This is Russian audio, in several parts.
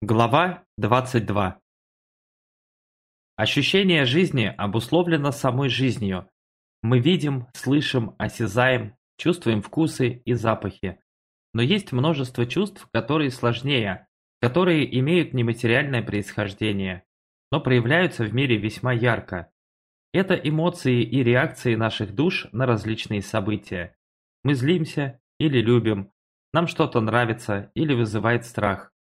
Глава 22 Ощущение жизни обусловлено самой жизнью. Мы видим, слышим, осязаем, чувствуем вкусы и запахи. Но есть множество чувств, которые сложнее, которые имеют нематериальное происхождение, но проявляются в мире весьма ярко. Это эмоции и реакции наших душ на различные события. Мы злимся или любим, нам что-то нравится или вызывает страх.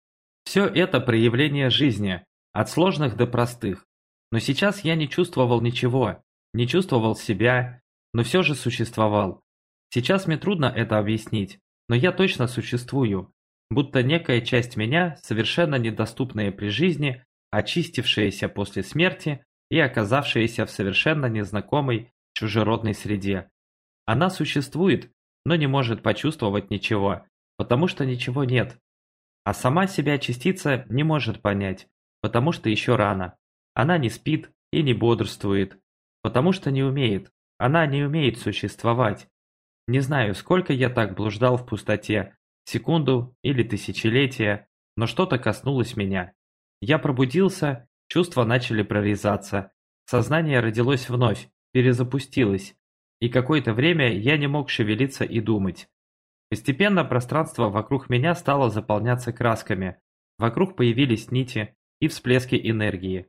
Все это проявление жизни, от сложных до простых. Но сейчас я не чувствовал ничего, не чувствовал себя, но все же существовал. Сейчас мне трудно это объяснить, но я точно существую, будто некая часть меня, совершенно недоступная при жизни, очистившаяся после смерти и оказавшаяся в совершенно незнакомой чужеродной среде. Она существует, но не может почувствовать ничего, потому что ничего нет, а сама себя частица не может понять, потому что еще рано. Она не спит и не бодрствует, потому что не умеет. Она не умеет существовать. Не знаю, сколько я так блуждал в пустоте, секунду или тысячелетия, но что-то коснулось меня. Я пробудился, чувства начали прорезаться, сознание родилось вновь, перезапустилось, и какое-то время я не мог шевелиться и думать. Постепенно пространство вокруг меня стало заполняться красками. Вокруг появились нити и всплески энергии.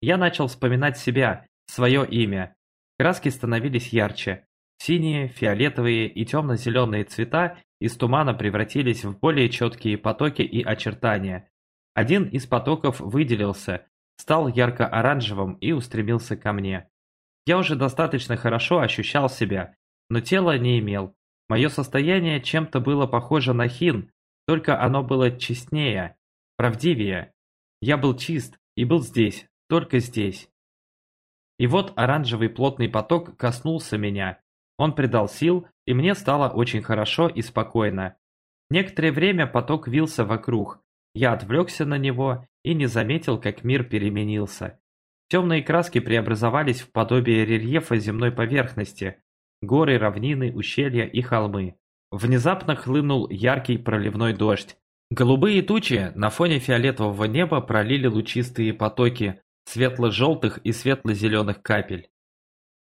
Я начал вспоминать себя, свое имя. Краски становились ярче. Синие, фиолетовые и темно-зеленые цвета из тумана превратились в более четкие потоки и очертания. Один из потоков выделился, стал ярко-оранжевым и устремился ко мне. Я уже достаточно хорошо ощущал себя, но тело не имел. Мое состояние чем-то было похоже на хин, только оно было честнее, правдивее. Я был чист и был здесь, только здесь. И вот оранжевый плотный поток коснулся меня. Он придал сил, и мне стало очень хорошо и спокойно. Некоторое время поток вился вокруг. Я отвлекся на него и не заметил, как мир переменился. Темные краски преобразовались в подобие рельефа земной поверхности, горы, равнины, ущелья и холмы. Внезапно хлынул яркий проливной дождь. Голубые тучи на фоне фиолетового неба пролили лучистые потоки светло-желтых и светло-зеленых капель.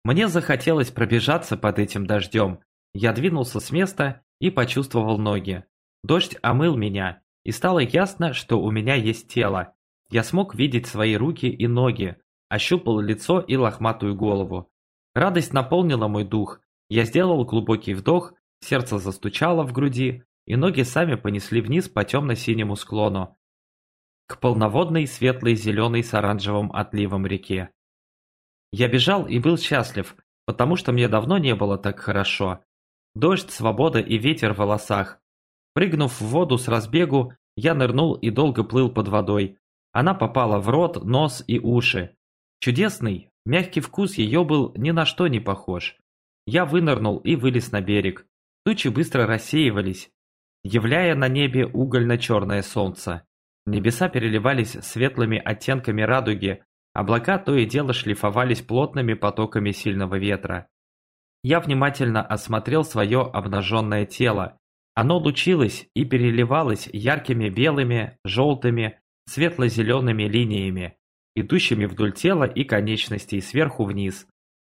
Мне захотелось пробежаться под этим дождем. Я двинулся с места и почувствовал ноги. Дождь омыл меня, и стало ясно, что у меня есть тело. Я смог видеть свои руки и ноги, ощупал лицо и лохматую голову. Радость наполнила мой дух, я сделал глубокий вдох, сердце застучало в груди, и ноги сами понесли вниз по темно-синему склону, к полноводной светлой зеленой с оранжевым отливом реке. Я бежал и был счастлив, потому что мне давно не было так хорошо. Дождь, свобода и ветер в волосах. Прыгнув в воду с разбегу, я нырнул и долго плыл под водой. Она попала в рот, нос и уши. Чудесный, мягкий вкус ее был ни на что не похож. Я вынырнул и вылез на берег. Тучи быстро рассеивались, являя на небе угольно-черное солнце. Небеса переливались светлыми оттенками радуги, облака то и дело шлифовались плотными потоками сильного ветра. Я внимательно осмотрел свое обнаженное тело. Оно лучилось и переливалось яркими белыми, желтыми, светло-зелеными линиями, идущими вдоль тела и конечностей сверху вниз.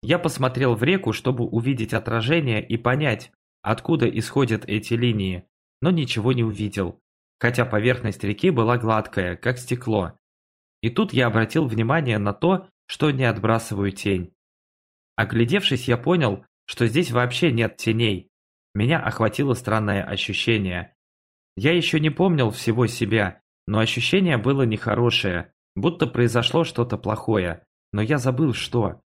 Я посмотрел в реку, чтобы увидеть отражение и понять, откуда исходят эти линии, но ничего не увидел, хотя поверхность реки была гладкая, как стекло. И тут я обратил внимание на то, что не отбрасываю тень. Оглядевшись, я понял, что здесь вообще нет теней. Меня охватило странное ощущение. Я еще не помнил всего себя, но ощущение было нехорошее, будто произошло что-то плохое, но я забыл что.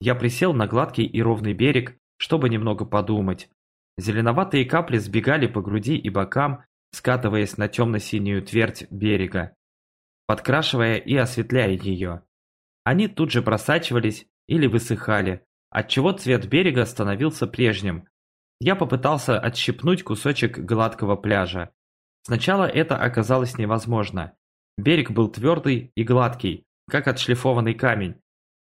Я присел на гладкий и ровный берег, чтобы немного подумать. Зеленоватые капли сбегали по груди и бокам, скатываясь на темно-синюю твердь берега, подкрашивая и осветляя ее. Они тут же просачивались или высыхали, отчего цвет берега становился прежним. Я попытался отщипнуть кусочек гладкого пляжа. Сначала это оказалось невозможно. Берег был твердый и гладкий, как отшлифованный камень.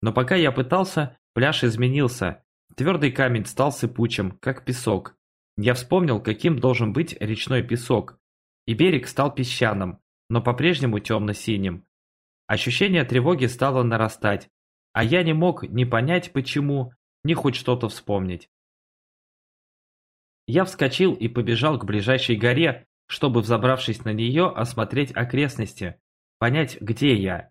Но пока я пытался, Пляж изменился. Твердый камень стал сыпучим, как песок. Я вспомнил, каким должен быть речной песок. И берег стал песчаным. но по-прежнему темно-синим. Ощущение тревоги стало нарастать, а я не мог ни понять почему, ни хоть что-то вспомнить. Я вскочил и побежал к ближайшей горе, чтобы, взобравшись на нее, осмотреть окрестности, понять, где я.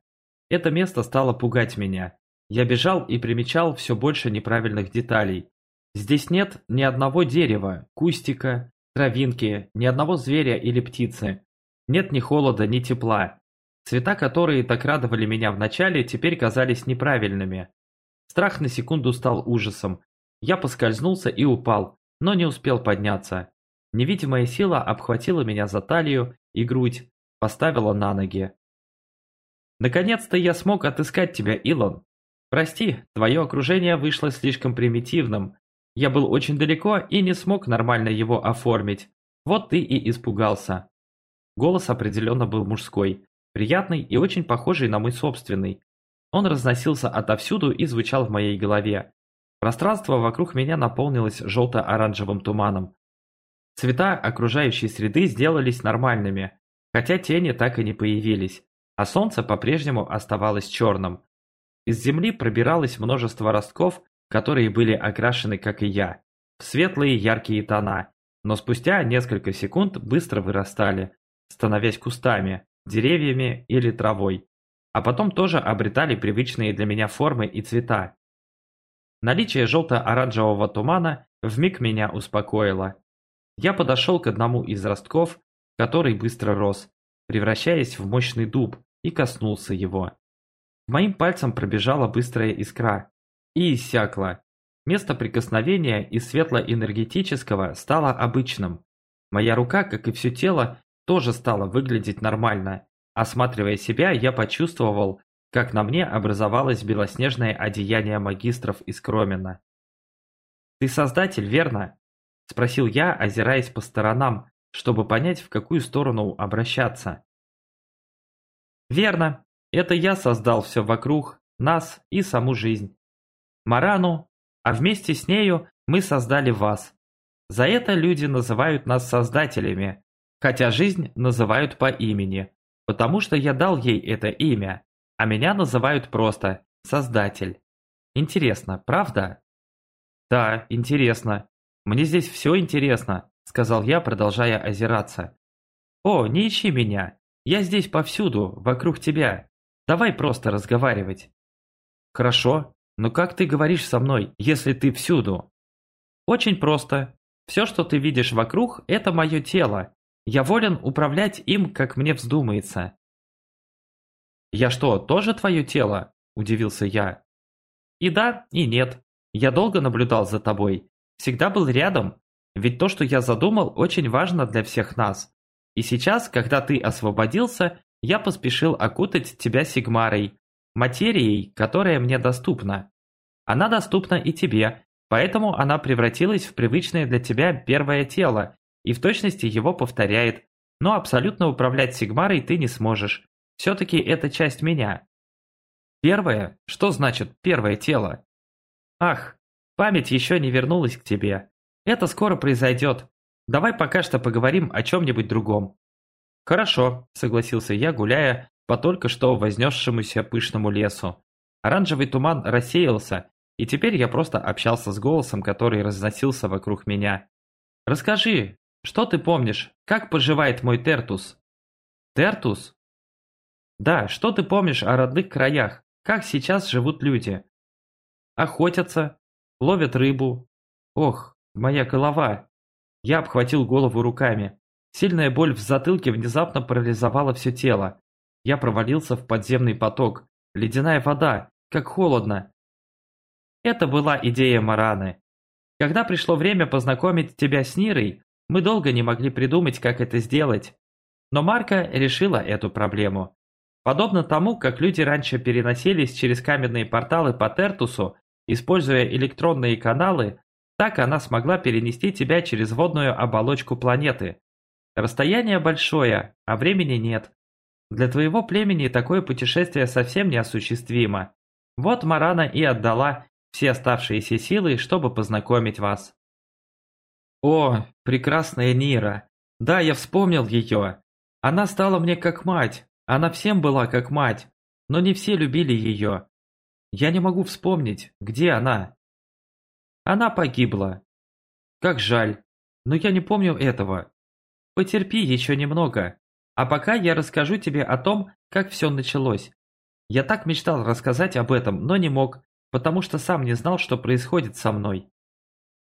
Это место стало пугать меня. Я бежал и примечал все больше неправильных деталей. Здесь нет ни одного дерева, кустика, травинки, ни одного зверя или птицы. Нет ни холода, ни тепла. Цвета, которые так радовали меня вначале, теперь казались неправильными. Страх на секунду стал ужасом. Я поскользнулся и упал, но не успел подняться. Невидимая сила обхватила меня за талию и грудь, поставила на ноги. «Наконец-то я смог отыскать тебя, Илон. Прости, твое окружение вышло слишком примитивным. Я был очень далеко и не смог нормально его оформить. Вот ты и испугался». Голос определенно был мужской, приятный и очень похожий на мой собственный. Он разносился отовсюду и звучал в моей голове. Пространство вокруг меня наполнилось желто-оранжевым туманом. Цвета окружающей среды сделались нормальными, хотя тени так и не появились, а солнце по-прежнему оставалось черным. Из земли пробиралось множество ростков, которые были окрашены, как и я, в светлые яркие тона, но спустя несколько секунд быстро вырастали, становясь кустами, деревьями или травой, а потом тоже обретали привычные для меня формы и цвета. Наличие желто-оранжевого тумана вмиг меня успокоило. Я подошел к одному из ростков, который быстро рос, превращаясь в мощный дуб, и коснулся его. Моим пальцам пробежала быстрая искра и иссякла. Место прикосновения из светло-энергетического стало обычным. Моя рука, как и все тело, тоже стала выглядеть нормально. Осматривая себя, я почувствовал, как на мне образовалось белоснежное одеяние магистров из Кромена. «Ты создатель, верно?» – спросил я, озираясь по сторонам, чтобы понять, в какую сторону обращаться. «Верно. Это я создал все вокруг, нас и саму жизнь. Марану, а вместе с нею мы создали вас. За это люди называют нас создателями, Хотя жизнь называют по имени, потому что я дал ей это имя, а меня называют просто Создатель. Интересно, правда? Да, интересно. Мне здесь все интересно, сказал я, продолжая озираться. О, не ищи меня. Я здесь повсюду, вокруг тебя. Давай просто разговаривать. Хорошо, но как ты говоришь со мной, если ты всюду? Очень просто. Все, что ты видишь вокруг, это мое тело, я волен управлять им, как мне вздумается. «Я что, тоже твое тело?» – удивился я. «И да, и нет. Я долго наблюдал за тобой. Всегда был рядом. Ведь то, что я задумал, очень важно для всех нас. И сейчас, когда ты освободился, я поспешил окутать тебя Сигмарой, материей, которая мне доступна. Она доступна и тебе, поэтому она превратилась в привычное для тебя первое тело, и в точности его повторяет, но абсолютно управлять Сигмарой ты не сможешь. Все-таки это часть меня. Первое? Что значит первое тело? Ах, память еще не вернулась к тебе. Это скоро произойдет. Давай пока что поговорим о чем-нибудь другом. Хорошо, согласился я, гуляя по только что вознесшемуся пышному лесу. Оранжевый туман рассеялся, и теперь я просто общался с голосом, который разносился вокруг меня. «Расскажи, что ты помнишь? Как поживает мой Тертус? Тертус? Да, что ты помнишь о родных краях? Как сейчас живут люди? Охотятся, ловят рыбу. Ох, моя голова. Я обхватил голову руками. Сильная боль в затылке внезапно парализовала все тело. Я провалился в подземный поток. Ледяная вода, как холодно. Это была идея Мараны. Когда пришло время познакомить тебя с Нирой, мы долго не могли придумать, как это сделать. Но Марка решила эту проблему. Подобно тому, как люди раньше переносились через каменные порталы по Тертусу, используя электронные каналы, так она смогла перенести тебя через водную оболочку планеты. Расстояние большое, а времени нет. Для твоего племени такое путешествие совсем неосуществимо. Вот Марана и отдала все оставшиеся силы, чтобы познакомить вас. О, прекрасная Нира. Да, я вспомнил ее. Она стала мне как мать, она всем была как мать, но не все любили ее. Я не могу вспомнить, где она. Она погибла. Как жаль, но я не помню этого. Потерпи еще немного, а пока я расскажу тебе о том, как все началось. Я так мечтал рассказать об этом, но не мог, потому что сам не знал, что происходит со мной.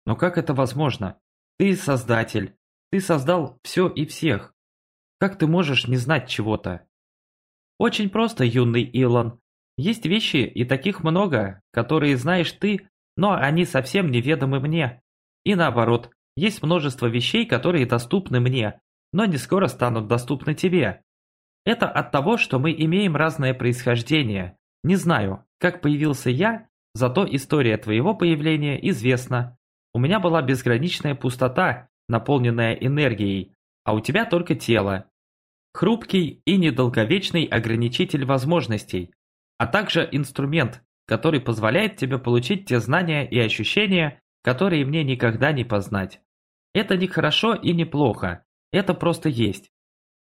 Но как это возможно? Ты создатель. Ты создал все и всех. Как ты можешь не знать чего-то? Очень просто, юный Илон. Есть вещи, и таких много, которые знаешь ты, но они совсем неведомы мне. И наоборот, есть множество вещей, которые доступны мне, но не скоро станут доступны тебе. Это от того, что мы имеем разное происхождение. Не знаю, как появился я, зато история твоего появления известна. У меня была безграничная пустота, наполненная энергией, а у тебя только тело. Хрупкий и недолговечный ограничитель возможностей, а также инструмент, который позволяет тебе получить те знания и ощущения, которые мне никогда не познать. Это не хорошо и не плохо, это просто есть.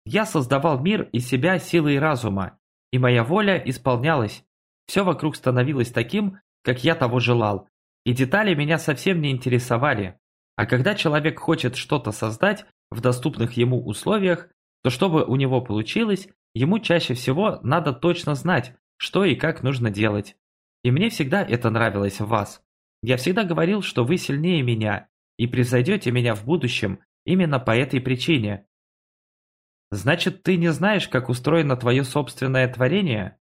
Я создавал мир из себя силой разума, и моя воля исполнялась. Все вокруг становилось таким, как я того желал, и детали меня совсем не интересовали. А когда человек хочет что-то создать в доступных ему условиях, то чтобы у него получилось, ему чаще всего надо точно знать, что и как нужно делать. И мне всегда это нравилось в вас. Я всегда говорил, что вы сильнее меня и превзойдете меня в будущем именно по этой причине. Значит, ты не знаешь, как устроено твое собственное творение?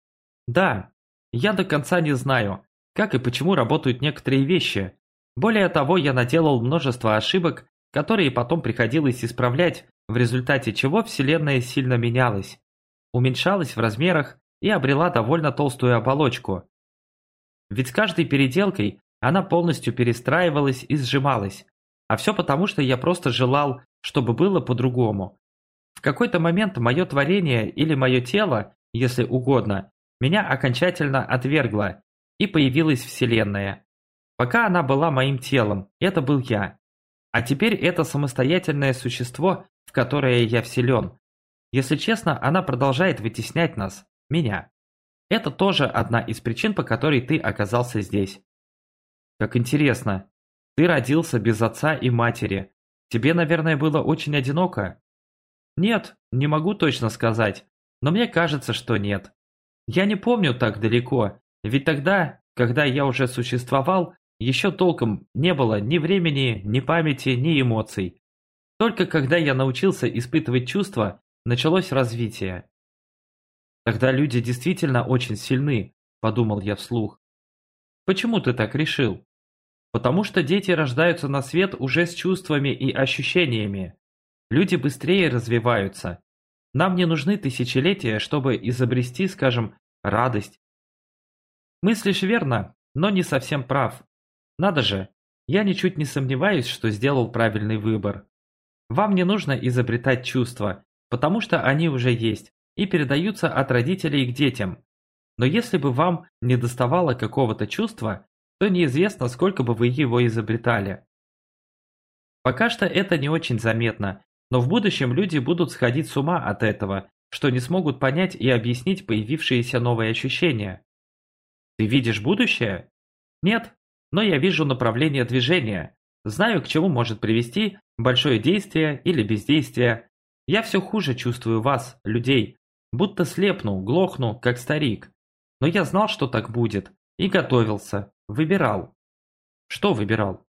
Да, я до конца не знаю, как и почему работают некоторые вещи. Более того, я наделал множество ошибок, которые потом приходилось исправлять, в результате чего Вселенная сильно менялась, уменьшалась в размерах и обрела довольно толстую оболочку. Ведь с каждой переделкой она полностью перестраивалась и сжималась. А все потому, что я просто желал, чтобы было по-другому. В какой-то момент мое творение или мое тело, если угодно, меня окончательно отвергло, и появилась Вселенная. Пока она была моим телом, это был я. А теперь это самостоятельное существо, в которое я вселен. Если честно, она продолжает вытеснять нас, меня. Это тоже одна из причин, по которой ты оказался здесь. Как интересно. Ты родился без отца и матери. Тебе, наверное, было очень одиноко? Нет, не могу точно сказать, но мне кажется, что нет. Я не помню так далеко, ведь тогда, когда я уже существовал, еще толком не было ни времени, ни памяти, ни эмоций. Только когда я научился испытывать чувства, началось развитие. Тогда люди действительно очень сильны, подумал я вслух. Почему ты так решил? Потому что дети рождаются на свет уже с чувствами и ощущениями. Люди быстрее развиваются. Нам не нужны тысячелетия, чтобы изобрести, скажем, радость. Мыслишь верно, но не совсем прав. Надо же, я ничуть не сомневаюсь, что сделал правильный выбор. Вам не нужно изобретать чувства, потому что они уже есть и передаются от родителей к детям. Но если бы вам не доставало какого-то чувства, то неизвестно, сколько бы вы его изобретали. Пока что это не очень заметно, но в будущем люди будут сходить с ума от этого, что не смогут понять и объяснить появившиеся новые ощущения. Ты видишь будущее? Нет, но я вижу направление движения, знаю, к чему может привести большое действие или бездействие. Я все хуже чувствую вас, людей, будто слепну, глохну, как старик. Но я знал, что так будет, и готовился, выбирал. Что выбирал?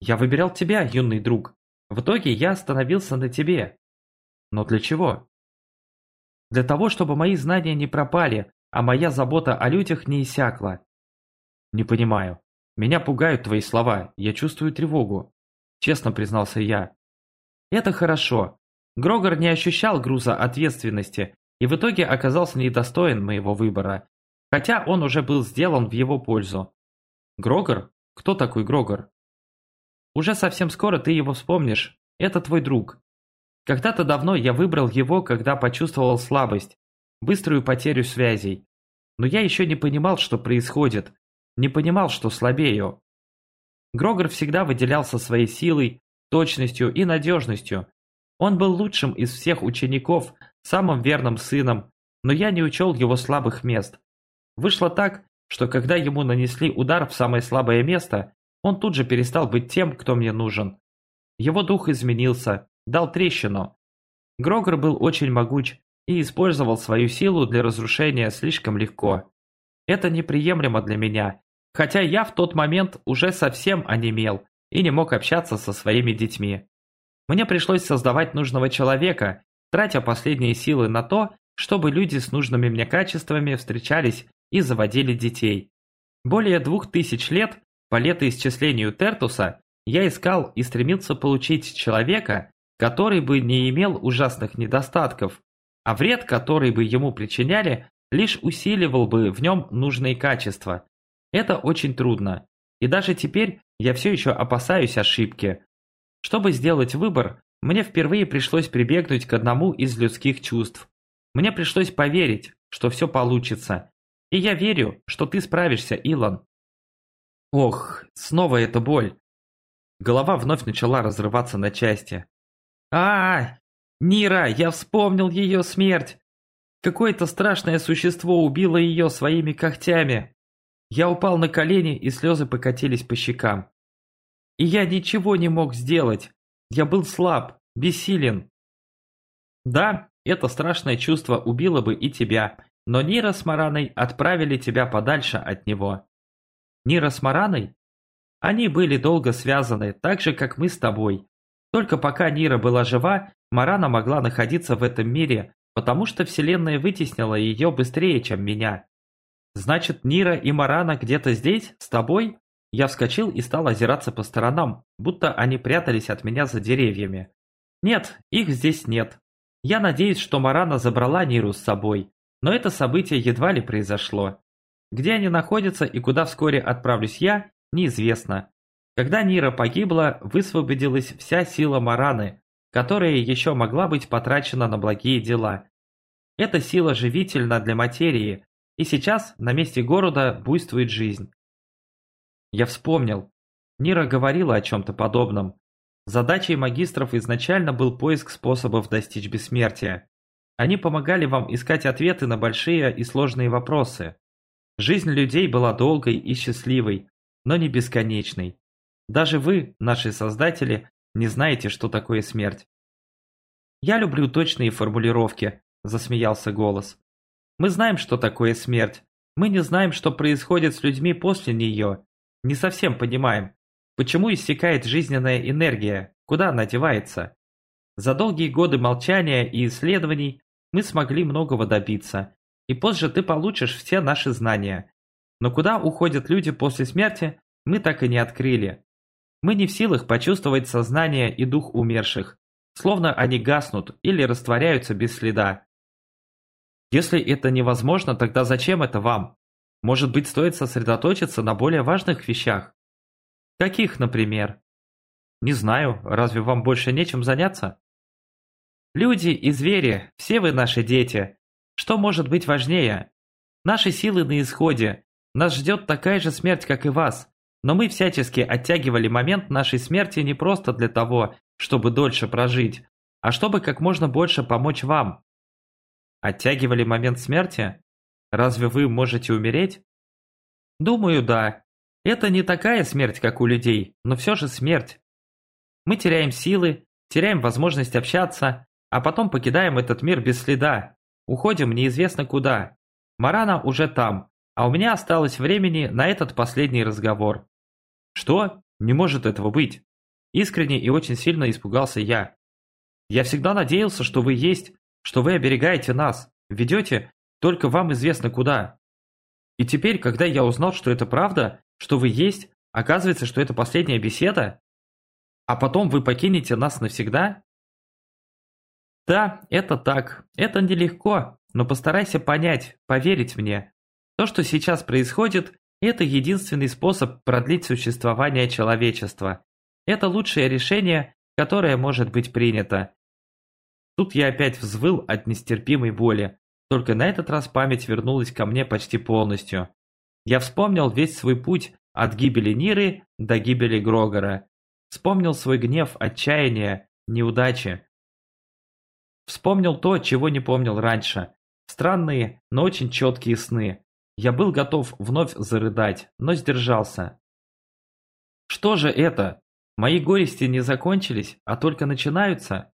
Я выбирал тебя, юный друг. В итоге я остановился на тебе. Но для чего? Для того, чтобы мои знания не пропали, а моя забота о людях не иссякла. Не понимаю. Меня пугают твои слова, я чувствую тревогу. Честно признался я. Это хорошо. Грогор не ощущал груза ответственности и в итоге оказался недостоин моего выбора, хотя он уже был сделан в его пользу. Грогор? Кто такой Грогор? Уже совсем скоро ты его вспомнишь. Это твой друг. Когда-то давно я выбрал его, когда почувствовал слабость, быструю потерю связей. Но я еще не понимал, что происходит, не понимал, что слабею. Грогор всегда выделялся своей силой, точностью и надежностью. Он был лучшим из всех учеников, самым верным сыном, но я не учел его слабых мест. Вышло так, что когда ему нанесли удар в самое слабое место, он тут же перестал быть тем, кто мне нужен. Его дух изменился, дал трещину. Грогор был очень могуч и использовал свою силу для разрушения слишком легко. Это неприемлемо для меня, хотя я в тот момент уже совсем онемел и не мог общаться со своими детьми. Мне пришлось создавать нужного человека, тратя последние силы на то, чтобы люди с нужными мне качествами встречались и заводили детей. Более двух тысяч лет по летоисчислению Тертуса я искал и стремился получить человека, который бы не имел ужасных недостатков, а вред, который бы ему причиняли, лишь усиливал бы в нем нужные качества. Это очень трудно, и даже теперь я все еще опасаюсь ошибки. Чтобы сделать выбор, мне впервые пришлось прибегнуть к одному из людских чувств. Мне пришлось поверить, что все получится. И я верю, что ты справишься, Илон. Ох, снова эта боль. Голова вновь начала разрываться на части. а, -а, -а Нира, я вспомнил ее смерть! Какое-то страшное существо убило ее своими когтями. Я упал на колени, и слезы покатились по щекам. И я ничего не мог сделать. Я был слаб, бессилен. Да, это страшное чувство убило бы и тебя, но Нира с Мараной отправили тебя подальше от него. Нира с Мараной? Они были долго связаны, так же, как мы с тобой. Только пока Нира была жива, Марана могла находиться в этом мире, потому что Вселенная вытеснила ее быстрее, чем меня. Значит, Нира и Марана где-то здесь, с тобой? Я вскочил и стал озираться по сторонам, будто они прятались от меня за деревьями. Нет, их здесь нет. Я надеюсь, что Марана забрала Ниру с собой, но это событие едва ли произошло. Где они находятся и куда вскоре отправлюсь я, неизвестно. Когда Нира погибла, высвободилась вся сила Мараны, которая еще могла быть потрачена на благие дела. Эта сила живительна для материи, и сейчас на месте города буйствует жизнь. Я вспомнил. Нира говорила о чем-то подобном. Задачей магистров изначально был поиск способов достичь бессмертия. Они помогали вам искать ответы на большие и сложные вопросы. Жизнь людей была долгой и счастливой, но не бесконечной. Даже вы, наши создатели, не знаете, что такое смерть. «Я люблю точные формулировки», – засмеялся голос. «Мы знаем, что такое смерть. Мы не знаем, что происходит с людьми после нее. Не совсем понимаем, почему иссякает жизненная энергия, куда она девается. За долгие годы молчания и исследований мы смогли многого добиться, и позже ты получишь все наши знания. Но куда уходят люди после смерти, мы так и не открыли. Мы не в силах почувствовать сознание и дух умерших, словно они гаснут или растворяются без следа. Если это невозможно, тогда зачем это вам? Может быть, стоит сосредоточиться на более важных вещах? Каких, например? Не знаю, разве вам больше нечем заняться? Люди и звери, все вы наши дети. Что может быть важнее? Наши силы на исходе. Нас ждет такая же смерть, как и вас. Но мы всячески оттягивали момент нашей смерти не просто для того, чтобы дольше прожить, а чтобы как можно больше помочь вам. Оттягивали момент смерти? Разве вы можете умереть? Думаю, да. Это не такая смерть, как у людей, но все же смерть. Мы теряем силы, теряем возможность общаться, а потом покидаем этот мир без следа. Уходим неизвестно куда. Марана уже там, а у меня осталось времени на этот последний разговор. Что? Не может этого быть. Искренне и очень сильно испугался я. Я всегда надеялся, что вы есть, что вы оберегаете нас, ведете только вам известно куда. И теперь, когда я узнал, что это правда, что вы есть, оказывается, что это последняя беседа? А потом вы покинете нас навсегда? Да, это так. Это нелегко, но постарайся понять, поверить мне. То, что сейчас происходит, это единственный способ продлить существование человечества. Это лучшее решение, которое может быть принято. Тут я опять взвыл от нестерпимой боли, только на этот раз память вернулась ко мне почти полностью. Я вспомнил весь свой путь от гибели Ниры до гибели Грогора. Вспомнил свой гнев, отчаяние, неудачи. Вспомнил то, чего не помнил раньше. Странные, но очень четкие сны. Я был готов вновь зарыдать, но сдержался. Что же это? Мои горести не закончились, а только начинаются?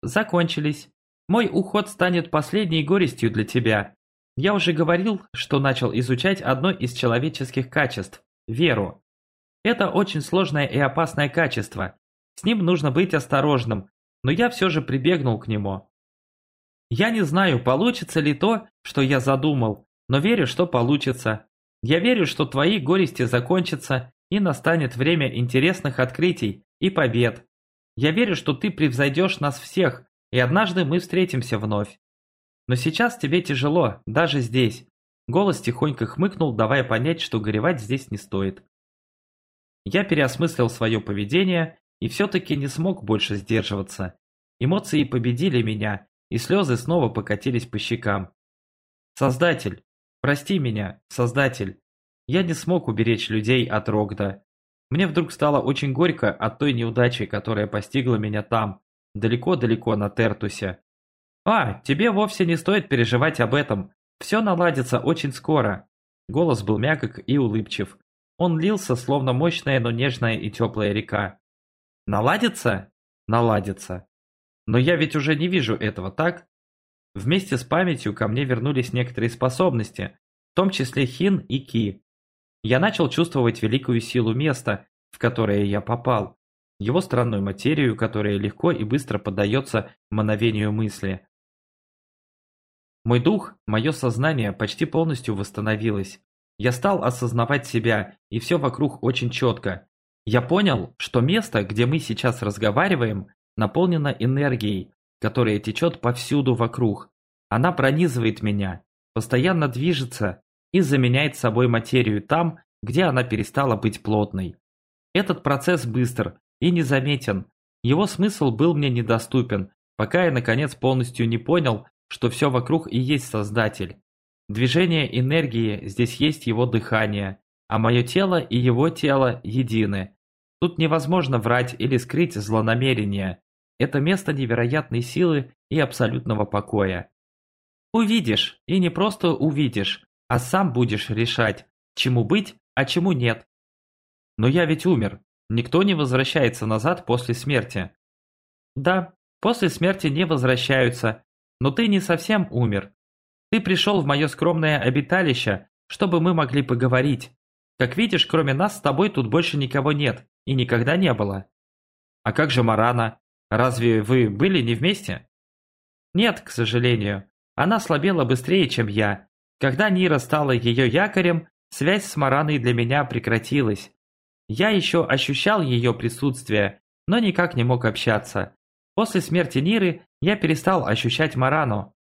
Закончились. Мой уход станет последней горестью для тебя. Я уже говорил, что начал изучать одно из человеческих качеств – веру. Это очень сложное и опасное качество. С ним нужно быть осторожным, но я все же прибегнул к нему. Я не знаю, получится ли то, что я задумал, но верю, что получится. Я верю, что твои горести закончатся и настанет время интересных открытий и побед. Я верю, что ты превзойдешь нас всех, и однажды мы встретимся вновь. Но сейчас тебе тяжело, даже здесь. Голос тихонько хмыкнул, давая понять, что горевать здесь не стоит. Я переосмыслил свое поведение и все-таки не смог больше сдерживаться. Эмоции победили меня, и слезы снова покатились по щекам. Создатель, прости меня, Создатель. Я не смог уберечь людей от Рогда. Мне вдруг стало очень горько от той неудачи, которая постигла меня там, далеко-далеко на Тертусе. «А, тебе вовсе не стоит переживать об этом. Все наладится очень скоро». Голос был мягок и улыбчив. Он лился, словно мощная, но нежная и теплая река. «Наладится?» «Наладится». «Но я ведь уже не вижу этого, так?» Вместе с памятью ко мне вернулись некоторые способности, в том числе хин и ки. Я начал чувствовать великую силу места, в которое я попал, его странную материю, которая легко и быстро поддается мановению мысли. Мой дух, мое сознание почти полностью восстановилось. Я стал осознавать себя, и все вокруг очень четко. Я понял, что место, где мы сейчас разговариваем, наполнено энергией, которая течет повсюду вокруг. Она пронизывает меня, постоянно движется и заменяет собой материю там, где она перестала быть плотной. Этот процесс быстр и незаметен. Его смысл был мне недоступен, пока я наконец полностью не понял, что все вокруг и есть Создатель. Движение энергии, здесь есть его дыхание, а мое тело и его тело едины. Тут невозможно врать или скрыть злонамерение. Это место невероятной силы и абсолютного покоя. Увидишь, и не просто увидишь, а сам будешь решать, чему быть, а чему нет. Но я ведь умер. Никто не возвращается назад после смерти. Да, после смерти не возвращаются, но ты не совсем умер. Ты пришел в мое скромное обиталище, чтобы мы могли поговорить. Как видишь, кроме нас с тобой тут больше никого нет и никогда не было. А как же Марана? Разве вы были не вместе? Нет, к сожалению. Она слабела быстрее, чем я. Когда Нира стала ее якорем, связь с Мараной для меня прекратилась. Я еще ощущал ее присутствие, но никак не мог общаться. После смерти Ниры я перестал ощущать Марану.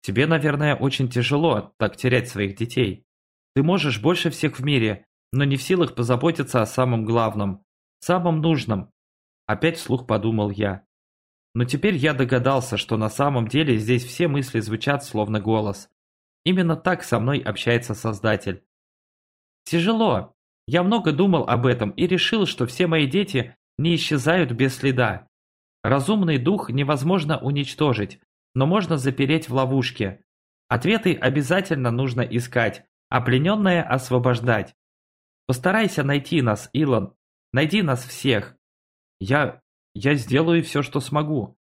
Тебе, наверное, очень тяжело так терять своих детей. Ты можешь больше всех в мире, но не в силах позаботиться о самом главном, самом нужном. Опять вслух подумал я. Но теперь я догадался, что на самом деле здесь все мысли звучат словно голос. Именно так со мной общается Создатель. Тяжело. Я много думал об этом и решил, что все мои дети не исчезают без следа. Разумный дух невозможно уничтожить, но можно запереть в ловушке. Ответы обязательно нужно искать, а плененное освобождать. Постарайся найти нас, Илон. Найди нас всех. Я... я сделаю все, что смогу.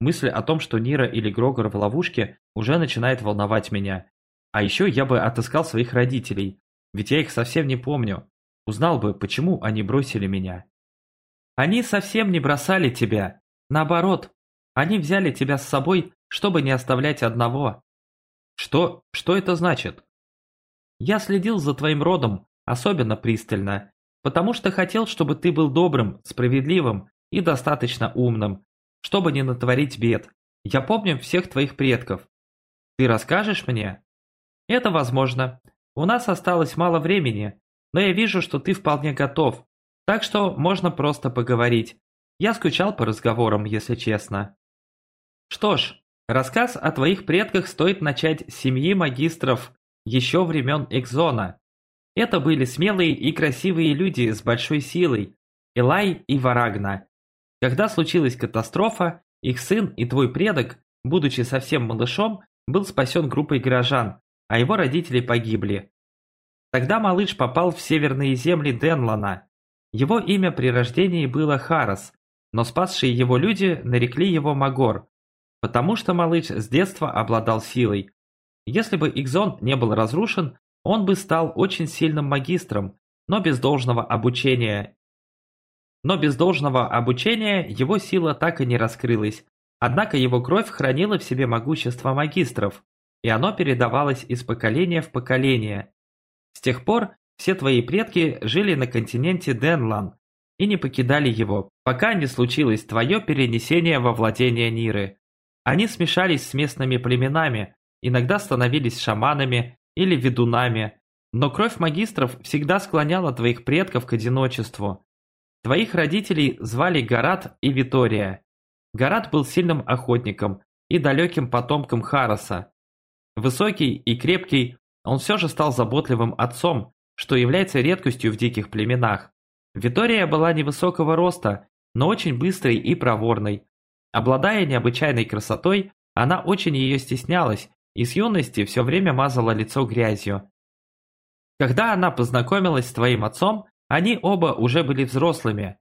Мысль о том, что Нира или Грогор в ловушке, уже начинает волновать меня. А еще я бы отыскал своих родителей, ведь я их совсем не помню. Узнал бы, почему они бросили меня. Они совсем не бросали тебя. Наоборот, они взяли тебя с собой, чтобы не оставлять одного. Что, что это значит? Я следил за твоим родом особенно пристально, потому что хотел, чтобы ты был добрым, справедливым и достаточно умным, чтобы не натворить бед. Я помню всех твоих предков. Ты расскажешь мне? Это возможно. У нас осталось мало времени, но я вижу, что ты вполне готов, так что можно просто поговорить. Я скучал по разговорам, если честно. Что ж, рассказ о твоих предках стоит начать с семьи магистров еще времен Экзона. Это были смелые и красивые люди с большой силой, Элай и Варагна. Когда случилась катастрофа, Их сын и твой предок, будучи совсем малышом, был спасен группой горожан, а его родители погибли. Тогда малыш попал в северные земли Денлана. Его имя при рождении было Харас, но спасшие его люди нарекли его Магор, потому что малыш с детства обладал силой. Если бы Икзон не был разрушен, он бы стал очень сильным магистром, но без должного обучения. Но без должного обучения его сила так и не раскрылась, однако его кровь хранила в себе могущество магистров, и оно передавалось из поколения в поколение. С тех пор все твои предки жили на континенте Денлан и не покидали его, пока не случилось твое перенесение во владение Ниры. Они смешались с местными племенами, иногда становились шаманами или ведунами, но кровь магистров всегда склоняла твоих предков к одиночеству. Твоих родителей звали Гарат и Витория. Гарат был сильным охотником и далеким потомком Хараса. Высокий и крепкий, он все же стал заботливым отцом, что является редкостью в диких племенах. Витория была невысокого роста, но очень быстрой и проворной. Обладая необычайной красотой, она очень ее стеснялась и с юности все время мазала лицо грязью. Когда она познакомилась с твоим отцом, они оба уже были взрослыми.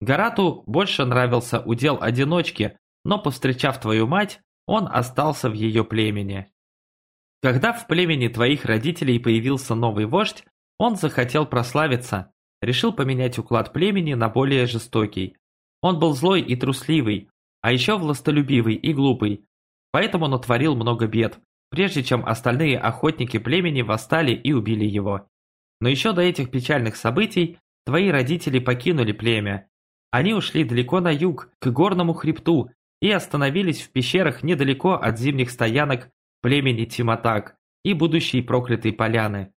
Гарату больше нравился удел одиночки, но повстречав твою мать, он остался в ее племени. Когда в племени твоих родителей появился новый вождь, он захотел прославиться, решил поменять уклад племени на более жестокий. Он был злой и трусливый, а еще властолюбивый и глупый, поэтому натворил много бед, прежде чем остальные охотники племени восстали и убили его. Но еще до этих печальных событий твои родители покинули племя. Они ушли далеко на юг, к горному хребту, и остановились в пещерах недалеко от зимних стоянок племени Тиматак и будущей проклятой поляны.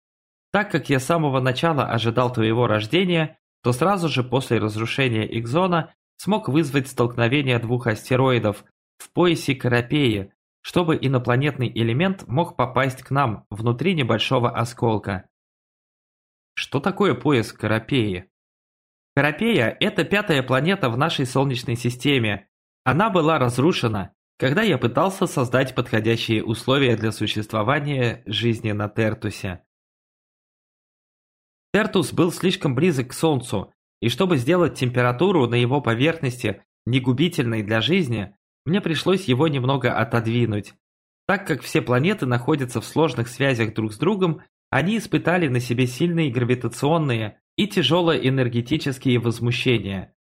Так как я с самого начала ожидал твоего рождения, то сразу же после разрушения Икзона смог вызвать столкновение двух астероидов в поясе Карапеи, чтобы инопланетный элемент мог попасть к нам внутри небольшого осколка. Что такое пояс Карапеи? Карапея – это пятая планета в нашей Солнечной системе. Она была разрушена, когда я пытался создать подходящие условия для существования жизни на Тертусе. Тертус был слишком близок к Солнцу, и чтобы сделать температуру на его поверхности негубительной для жизни, мне пришлось его немного отодвинуть. Так как все планеты находятся в сложных связях друг с другом, они испытали на себе сильные гравитационные и тяжелые энергетические возмущения.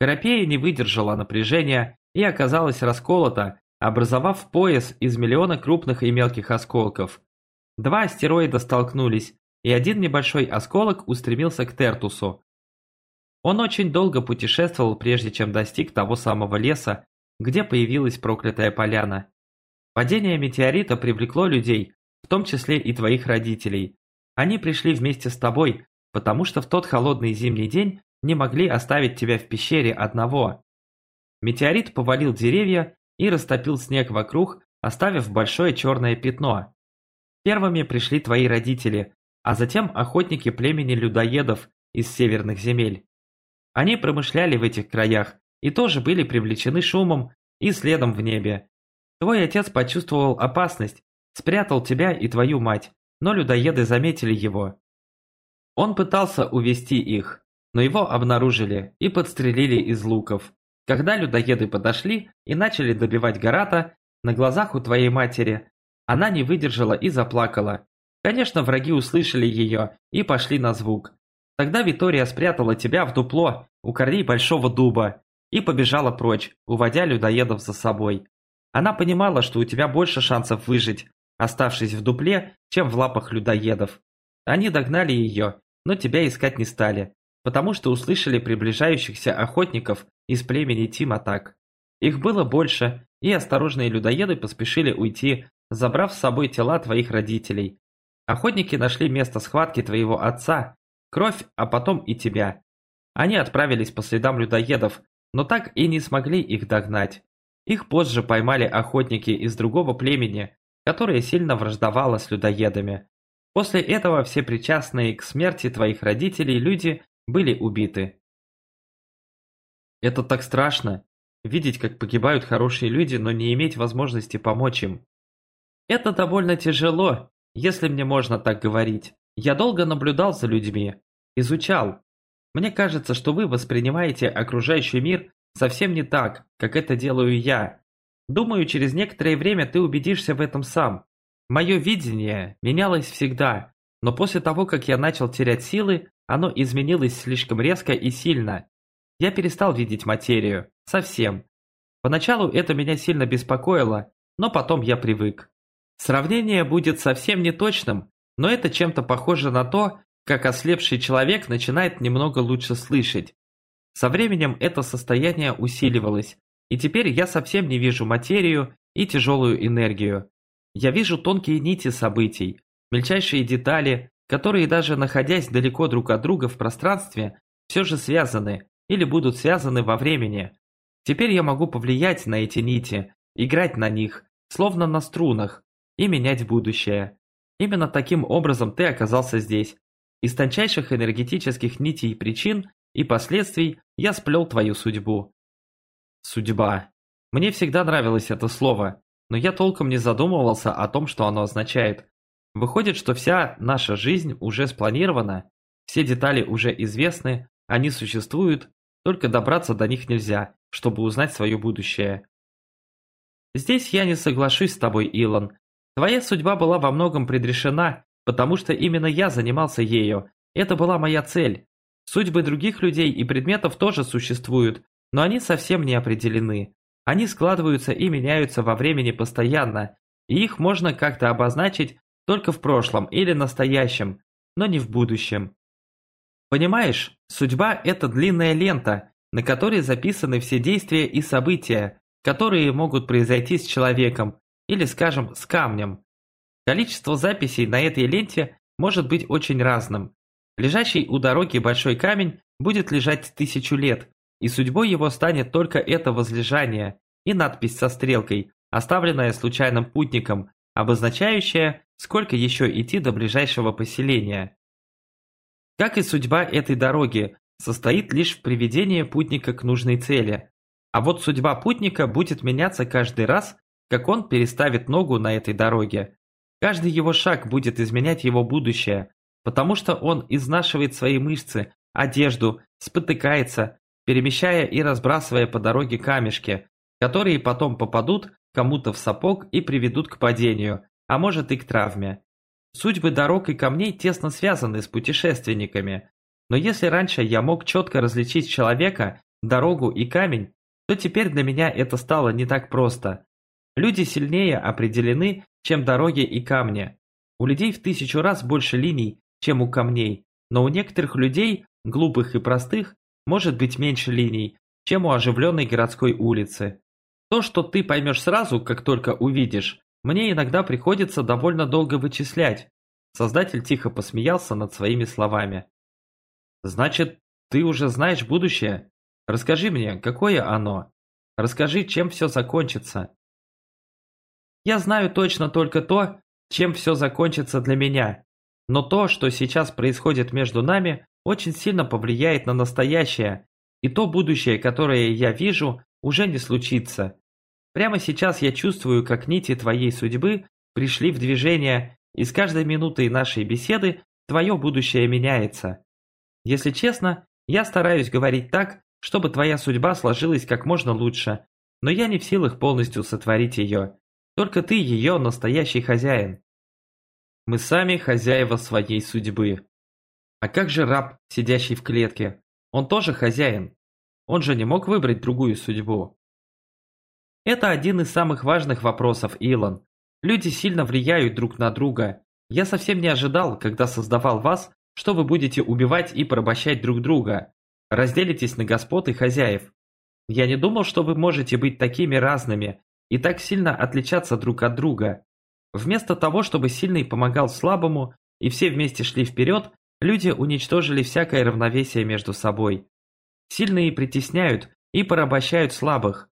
Карапея не выдержала напряжения и оказалась расколота, образовав пояс из миллиона крупных и мелких осколков. Два астероида столкнулись, и один небольшой осколок устремился к Тертусу. Он очень долго путешествовал, прежде чем достиг того самого леса, где появилась проклятая поляна. Падение метеорита привлекло людей, в том числе и твоих родителей. Они пришли вместе с тобой, потому что в тот холодный зимний день не могли оставить тебя в пещере одного. Метеорит повалил деревья и растопил снег вокруг, оставив большое черное пятно. Первыми пришли твои родители, а затем охотники племени людоедов из северных земель. Они промышляли в этих краях и тоже были привлечены шумом и следом в небе. Твой отец почувствовал опасность, спрятал тебя и твою мать, но людоеды заметили его. Он пытался увести их, но его обнаружили и подстрелили из луков. Когда людоеды подошли и начали добивать Гарата, на глазах у твоей матери, она не выдержала и заплакала. Конечно, враги услышали ее и пошли на звук. Тогда Витория спрятала тебя в дупло у корней большого дуба и побежала прочь, уводя людоедов за собой. Она понимала, что у тебя больше шансов выжить, оставшись в дупле, чем в лапах людоедов. Они догнали ее, но тебя искать не стали, потому что услышали приближающихся охотников из племени Тиматак. Их было больше, и осторожные людоеды поспешили уйти, забрав с собой тела твоих родителей. Охотники нашли место схватки твоего отца, кровь, а потом и тебя. Они отправились по следам людоедов, но так и не смогли их догнать. Их позже поймали охотники из другого племени, которое сильно враждовало с людоедами. После этого все причастные к смерти твоих родителей люди были убиты. Это так страшно. видеть, как погибают хорошие люди, но не иметь возможности помочь им. Это довольно тяжело, если мне можно так говорить. Я долго наблюдал за людьми, изучал. Мне кажется, что вы воспринимаете окружающий мир совсем не так, как это делаю я. Думаю, через некоторое время ты убедишься в этом сам. Мое видение менялось всегда, но после того, как я начал терять силы, оно изменилось слишком резко и сильно. Я перестал видеть материю. Совсем. Поначалу это меня сильно беспокоило, но потом я привык. Сравнение будет совсем неточным, но это чем-то похоже на то, как ослепший человек начинает немного лучше слышать. Со временем это состояние усиливалось, и теперь я совсем не вижу материю и тяжелую энергию. Я вижу тонкие нити событий, мельчайшие детали, которые даже находясь далеко друг от друга в пространстве, все же связаны или будут связаны во времени. Теперь я могу повлиять на эти нити, играть на них, словно на струнах, и менять будущее. Именно таким образом ты оказался здесь. Из тончайших энергетических нитей причин и последствий я сплел твою судьбу. Судьба. Мне всегда нравилось это слово, но я толком не задумывался о том, что оно означает. Выходит, что вся наша жизнь уже спланирована, все детали уже известны, они существуют, только добраться до них нельзя, чтобы узнать свое будущее. Здесь я не соглашусь с тобой, Илон. Твоя судьба была во многом предрешена, потому что именно я занимался ею. Это была моя цель. Судьбы других людей и предметов тоже существуют, но они совсем не определены. Они складываются и меняются во времени постоянно, и их можно как-то обозначить только в прошлом или настоящем, но не в будущем. Понимаешь, судьба – это длинная лента, на которой записаны все действия и события, которые могут произойти с человеком или, скажем, с камнем. Количество записей на этой ленте может быть очень разным. Лежащий у дороги большой камень будет лежать тысячу лет, и судьбой его станет только это возлежание и надпись со стрелкой, оставленная случайным путником, обозначающая, сколько еще идти до ближайшего поселения. Как и судьба этой дороги, состоит лишь в приведении путника к нужной цели. А вот судьба путника будет меняться каждый раз, как он переставит ногу на этой дороге. Каждый его шаг будет изменять его будущее, потому что он изнашивает свои мышцы, одежду, спотыкается, перемещая и разбрасывая по дороге камешки, которые потом попадут кому-то в сапог и приведут к падению, а может и к травме. Судьбы дорог и камней тесно связаны с путешественниками, но если раньше я мог четко различить человека, дорогу и камень, то теперь для меня это стало не так просто. Люди сильнее определены, чем дороги и камни. У людей в тысячу раз больше линий, чем у камней, но у некоторых людей, глупых и простых, может быть меньше линий, чем у оживленной городской улицы. То, что ты поймешь сразу, как только увидишь, мне иногда приходится довольно долго вычислять. Создатель тихо посмеялся над своими словами. Значит, ты уже знаешь будущее? Расскажи мне, какое оно? Расскажи, чем все закончится. Я знаю точно только то, чем все закончится для меня. Но то, что сейчас происходит между нами, очень сильно повлияет на настоящее, и то будущее, которое я вижу, уже не случится. Прямо сейчас я чувствую, как нити твоей судьбы пришли в движение, и с каждой минутой нашей беседы твое будущее меняется. Если честно, я стараюсь говорить так, чтобы твоя судьба сложилась как можно лучше, но я не в силах полностью сотворить ее. Только ты ее настоящий хозяин. Мы сами хозяева своей судьбы. А как же раб, сидящий в клетке? Он тоже хозяин. Он же не мог выбрать другую судьбу. Это один из самых важных вопросов, Илон. Люди сильно влияют друг на друга. Я совсем не ожидал, когда создавал вас, что вы будете убивать и порабощать друг друга. Разделитесь на господ и хозяев. Я не думал, что вы можете быть такими разными и так сильно отличаться друг от друга. Вместо того, чтобы сильный помогал слабому и все вместе шли вперед, люди уничтожили всякое равновесие между собой. Сильные притесняют и порабощают слабых,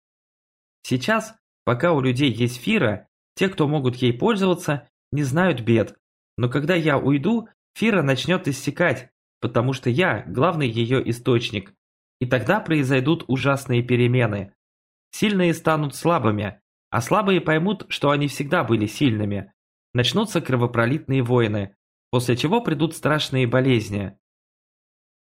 Сейчас, пока у людей есть Фира, те, кто могут ей пользоваться, не знают бед. Но когда я уйду, Фира начнет иссякать, потому что я главный ее источник. И тогда произойдут ужасные перемены. Сильные станут слабыми, а слабые поймут, что они всегда были сильными. Начнутся кровопролитные войны, после чего придут страшные болезни.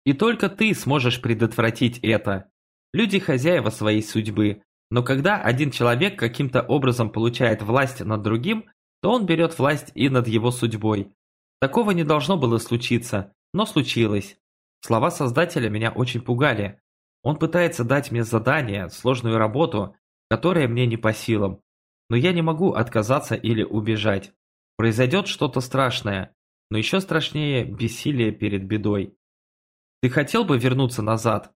И только ты сможешь предотвратить это. Люди хозяева своей судьбы, но когда один человек каким-то образом получает власть над другим, то он берет власть и над его судьбой. Такого не должно было случиться, но случилось. Слова Создателя меня очень пугали. Он пытается дать мне задание, сложную работу, которая мне не по силам. Но я не могу отказаться или убежать. Произойдет что-то страшное, но еще страшнее бессилие перед бедой. Ты хотел бы вернуться назад?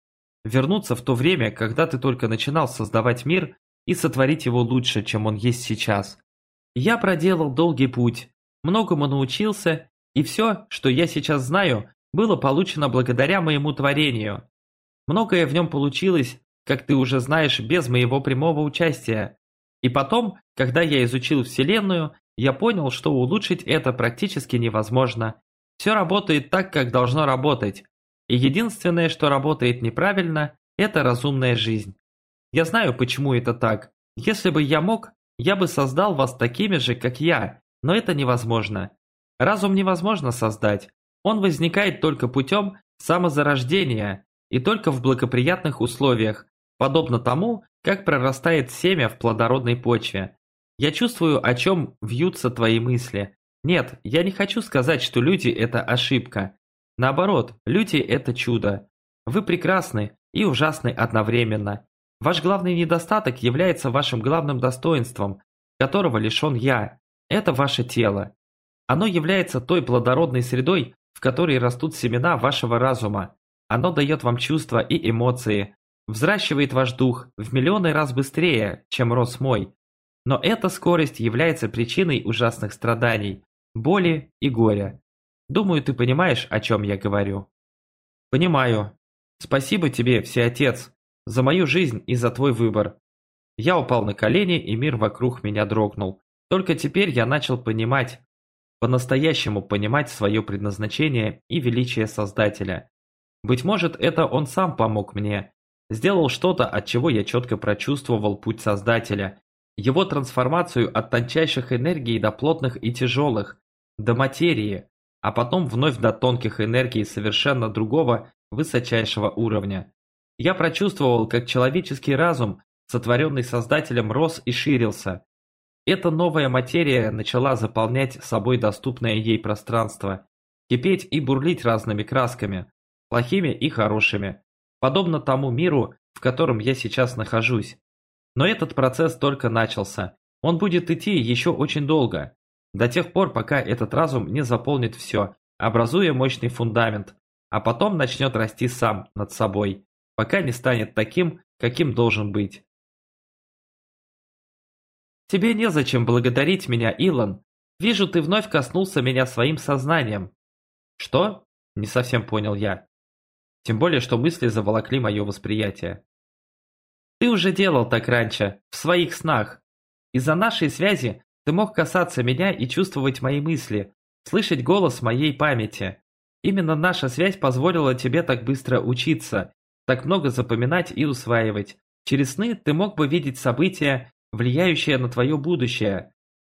Вернуться в то время, когда ты только начинал создавать мир и сотворить его лучше, чем он есть сейчас. Я проделал долгий путь, многому научился, и все, что я сейчас знаю, было получено благодаря моему творению. Многое в нем получилось, как ты уже знаешь, без моего прямого участия. И потом, когда я изучил Вселенную, я понял, что улучшить это практически невозможно. Все работает так, как должно работать. И единственное, что работает неправильно, это разумная жизнь. Я знаю, почему это так. Если бы я мог, я бы создал вас такими же, как я, но это невозможно. Разум невозможно создать. Он возникает только путем самозарождения и только в благоприятных условиях, подобно тому, как прорастает семя в плодородной почве. Я чувствую, о чем вьются твои мысли. Нет, я не хочу сказать, что люди – это ошибка. Наоборот, люди – это чудо. Вы прекрасны и ужасны одновременно. Ваш главный недостаток является вашим главным достоинством, которого лишен я. Это ваше тело. Оно является той плодородной средой, в которой растут семена вашего разума. Оно дает вам чувства и эмоции, взращивает ваш дух в миллионы раз быстрее, чем рос мой. Но эта скорость является причиной ужасных страданий, боли и горя. Думаю, ты понимаешь, о чем я говорю. Понимаю. Спасибо тебе, Всеотец, за мою жизнь и за твой выбор. Я упал на колени, и мир вокруг меня дрогнул. Только теперь я начал понимать, по-настоящему понимать свое предназначение и величие Создателя. Быть может, это он сам помог мне, сделал что-то, от чего я четко прочувствовал путь Создателя, его трансформацию от тончайших энергий до плотных и тяжелых, до материи, а потом вновь до тонких энергий совершенно другого, высочайшего уровня. Я прочувствовал, как человеческий разум, сотворенный Создателем, рос и ширился. Эта новая материя начала заполнять собой доступное ей пространство, кипеть и бурлить разными красками, плохими и хорошими, подобно тому миру, в котором я сейчас нахожусь. Но этот процесс только начался, он будет идти еще очень долго, до тех пор, пока этот разум не заполнит все, образуя мощный фундамент, а потом начнет расти сам над собой, пока не станет таким, каким должен быть. Тебе незачем благодарить меня, Илон. Вижу, ты вновь коснулся меня своим сознанием. Что? Не совсем понял я. Тем более, что мысли заволокли мое восприятие. Ты уже делал так раньше, в своих снах. Из-за нашей связи ты мог касаться меня и чувствовать мои мысли, слышать голос моей памяти. Именно наша связь позволила тебе так быстро учиться, так много запоминать и усваивать. Через сны ты мог бы видеть события, влияющие на твое будущее.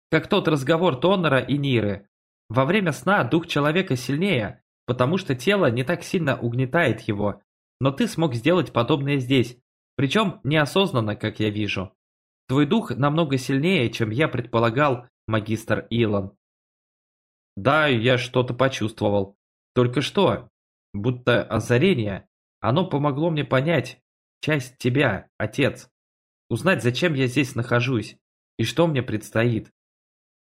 Как тот разговор Тоннера и Ниры. Во время сна дух человека сильнее, потому что тело не так сильно угнетает его. Но ты смог сделать подобное здесь, причем неосознанно, как я вижу. Твой дух намного сильнее, чем я предполагал, магистр Илон. Да, я что-то почувствовал. Только что, будто озарение, оно помогло мне понять часть тебя, отец. Узнать, зачем я здесь нахожусь и что мне предстоит.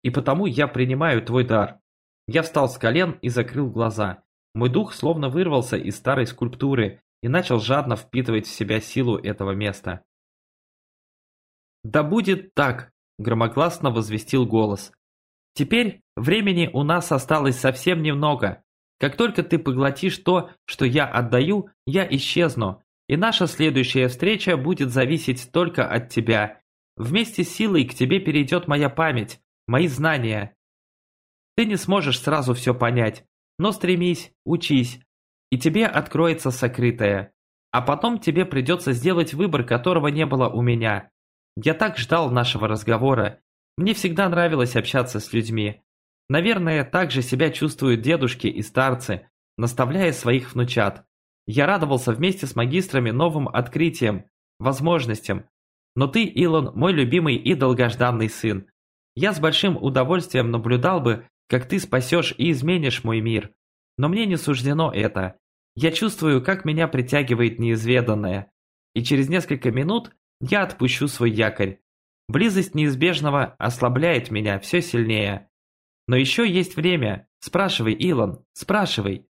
И потому я принимаю твой дар. Я встал с колен и закрыл глаза. Мой дух словно вырвался из старой скульптуры и начал жадно впитывать в себя силу этого места. «Да будет так!» – громогласно возвестил голос. «Теперь времени у нас осталось совсем немного. Как только ты поглотишь то, что я отдаю, я исчезну, и наша следующая встреча будет зависеть только от тебя. Вместе с силой к тебе перейдет моя память, мои знания. Ты не сможешь сразу все понять, но стремись, учись, и тебе откроется сокрытое. А потом тебе придется сделать выбор, которого не было у меня. Я так ждал нашего разговора. Мне всегда нравилось общаться с людьми. Наверное, так же себя чувствуют дедушки и старцы, наставляя своих внучат. Я радовался вместе с магистрами новым открытиям, возможностям. Но ты, Илон, мой любимый и долгожданный сын. Я с большим удовольствием наблюдал бы, как ты спасешь и изменишь мой мир. Но мне не суждено это. Я чувствую, как меня притягивает неизведанное. И через несколько минут я отпущу свой якорь. Близость неизбежного ослабляет меня все сильнее. Но еще есть время. Спрашивай, Илон, спрашивай.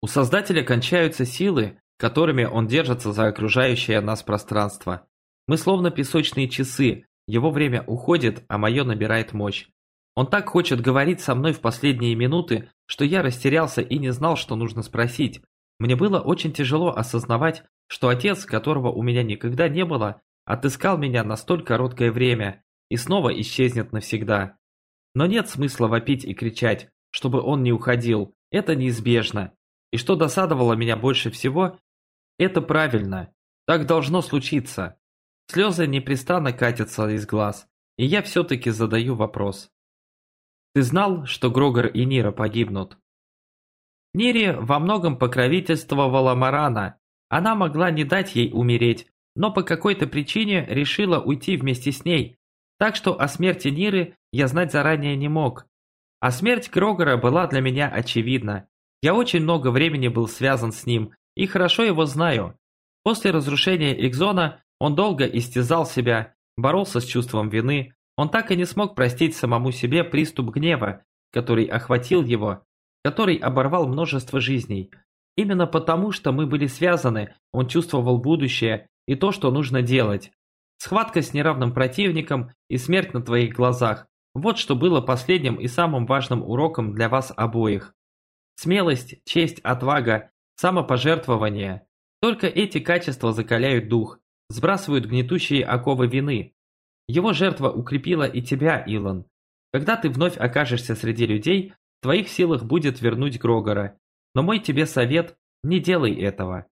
У Создателя кончаются силы, которыми он держится за окружающее нас пространство. Мы словно песочные часы, его время уходит, а мое набирает мощь. Он так хочет говорить со мной в последние минуты, что я растерялся и не знал, что нужно спросить. Мне было очень тяжело осознавать, что отец, которого у меня никогда не было, отыскал меня на столь короткое время и снова исчезнет навсегда. Но нет смысла вопить и кричать, чтобы он не уходил, это неизбежно. И что досадовало меня больше всего, это правильно, так должно случиться. Слезы непрестанно катятся из глаз, и я все-таки задаю вопрос. Ты знал, что Грогор и Нира погибнут? Нире во многом покровительствовала Марана. Она могла не дать ей умереть, но по какой-то причине решила уйти вместе с ней. Так что о смерти Ниры я знать заранее не мог. А смерть Грогора была для меня очевидна. Я очень много времени был связан с ним и хорошо его знаю. После разрушения Экзона он долго истязал себя, боролся с чувством вины, он так и не смог простить самому себе приступ гнева, который охватил его, который оборвал множество жизней. Именно потому, что мы были связаны, он чувствовал будущее и то, что нужно делать. Схватка с неравным противником и смерть на твоих глазах – вот что было последним и самым важным уроком для вас обоих. Смелость, честь, отвага, самопожертвование – только эти качества закаляют дух, сбрасывают гнетущие оковы вины, его жертва укрепила и тебя, Илон. Когда ты вновь окажешься среди людей, в твоих силах будет вернуть Грогора. Но мой тебе совет – не делай этого.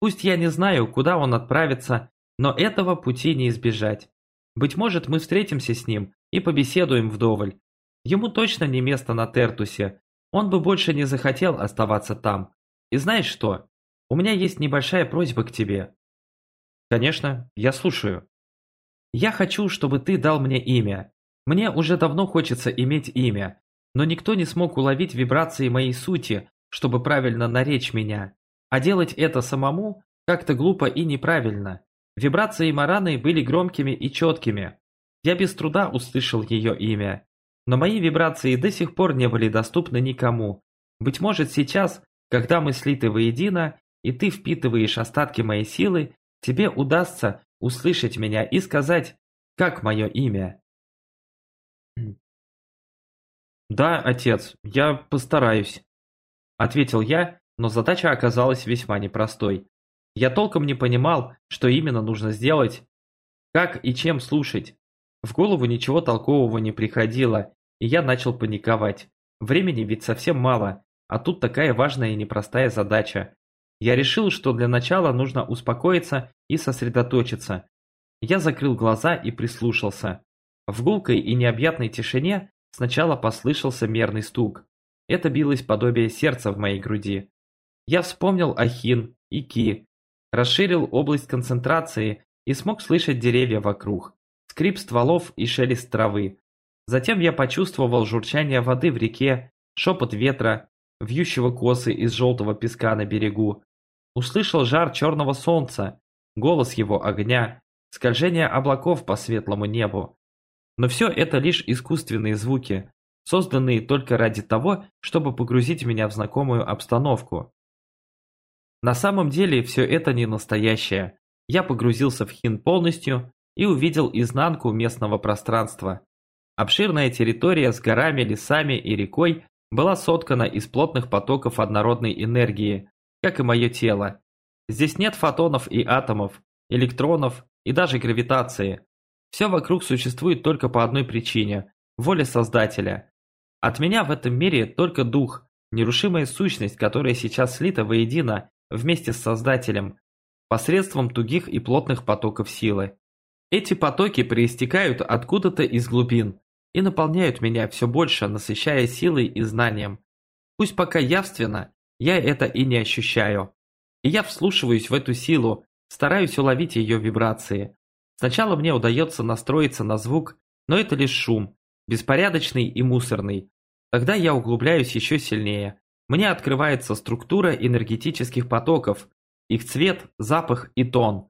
Пусть я не знаю, куда он отправится, но этого пути не избежать. Быть может, мы встретимся с ним и побеседуем вдоволь. Ему точно не место на Тертусе. Он бы больше не захотел оставаться там. И знаешь что? У меня есть небольшая просьба к тебе. Конечно, я слушаю. Я хочу, чтобы ты дал мне имя. Мне уже давно хочется иметь имя, но никто не смог уловить вибрации моей сути, чтобы правильно наречь меня. А делать это самому как-то глупо и неправильно. Вибрации Мараны были громкими и четкими. Я без труда услышал ее имя. Но мои вибрации до сих пор не были доступны никому. Быть может сейчас, когда мы слиты воедино, и ты впитываешь остатки моей силы, тебе удастся услышать меня и сказать, как мое имя. «Да, отец, я постараюсь», – ответил я, но задача оказалась весьма непростой. Я толком не понимал, что именно нужно сделать, как и чем слушать. В голову ничего толкового не приходило, и я начал паниковать. Времени ведь совсем мало, а тут такая важная и непростая задача. Я решил, что для начала нужно успокоиться и сосредоточиться. Я закрыл глаза и прислушался. В гулкой и необъятной тишине сначала послышался мерный стук. Это билось подобие сердца в моей груди. Я вспомнил Ахин и Ки, расширил область концентрации и смог слышать деревья вокруг, скрип стволов и шелест травы. Затем я почувствовал журчание воды в реке, шепот ветра, вьющего косы из желтого песка на берегу, Услышал жар черного солнца, голос его огня, скольжение облаков по светлому небу. Но все это лишь искусственные звуки, созданные только ради того, чтобы погрузить меня в знакомую обстановку. На самом деле все это не настоящее. Я погрузился в Хин полностью и увидел изнанку местного пространства. Обширная территория с горами, лесами и рекой была соткана из плотных потоков однородной энергии, как и мое тело. Здесь нет фотонов и атомов, электронов и даже гравитации. Все вокруг существует только по одной причине – воле Создателя. От меня в этом мире только дух, нерушимая сущность, которая сейчас слита воедино вместе с Создателем, посредством тугих и плотных потоков силы. Эти потоки проистекают откуда-то из глубин и наполняют меня все больше, насыщая силой и знанием. Пусть пока явственно, я это и не ощущаю. И я вслушиваюсь в эту силу, стараюсь уловить ее вибрации. Сначала мне удается настроиться на звук, но это лишь шум, беспорядочный и мусорный. Тогда я углубляюсь еще сильнее. Мне открывается структура энергетических потоков, их цвет, запах и тон.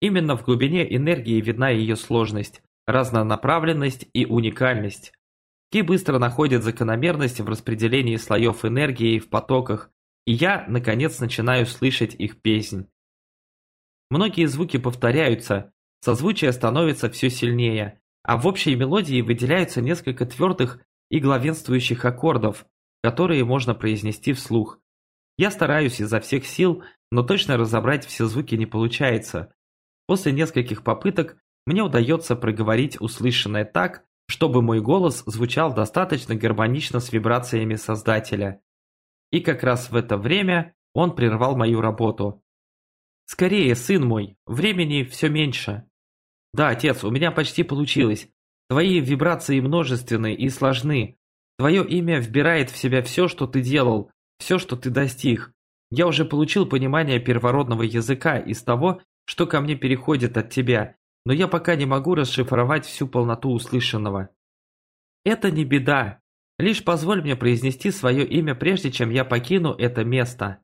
Именно в глубине энергии видна ее сложность, разнонаправленность и уникальность. Ки быстро находит закономерность в распределении слоев энергии в потоках, и я, наконец, начинаю слышать их песнь. Многие звуки повторяются, созвучие становится все сильнее, а в общей мелодии выделяются несколько твердых и главенствующих аккордов, которые можно произнести вслух. Я стараюсь изо всех сил, но точно разобрать все звуки не получается. После нескольких попыток мне удается проговорить услышанное так, чтобы мой голос звучал достаточно гармонично с вибрациями Создателя. И как раз в это время он прервал мою работу. «Скорее, сын мой, времени все меньше». «Да, отец, у меня почти получилось. Твои вибрации множественны и сложны. Твое имя вбирает в себя все, что ты делал, все, что ты достиг. Я уже получил понимание первородного языка из того, что ко мне переходит от тебя, но я пока не могу расшифровать всю полноту услышанного. Это не беда. Лишь позволь мне произнести свое имя, прежде чем я покину это место.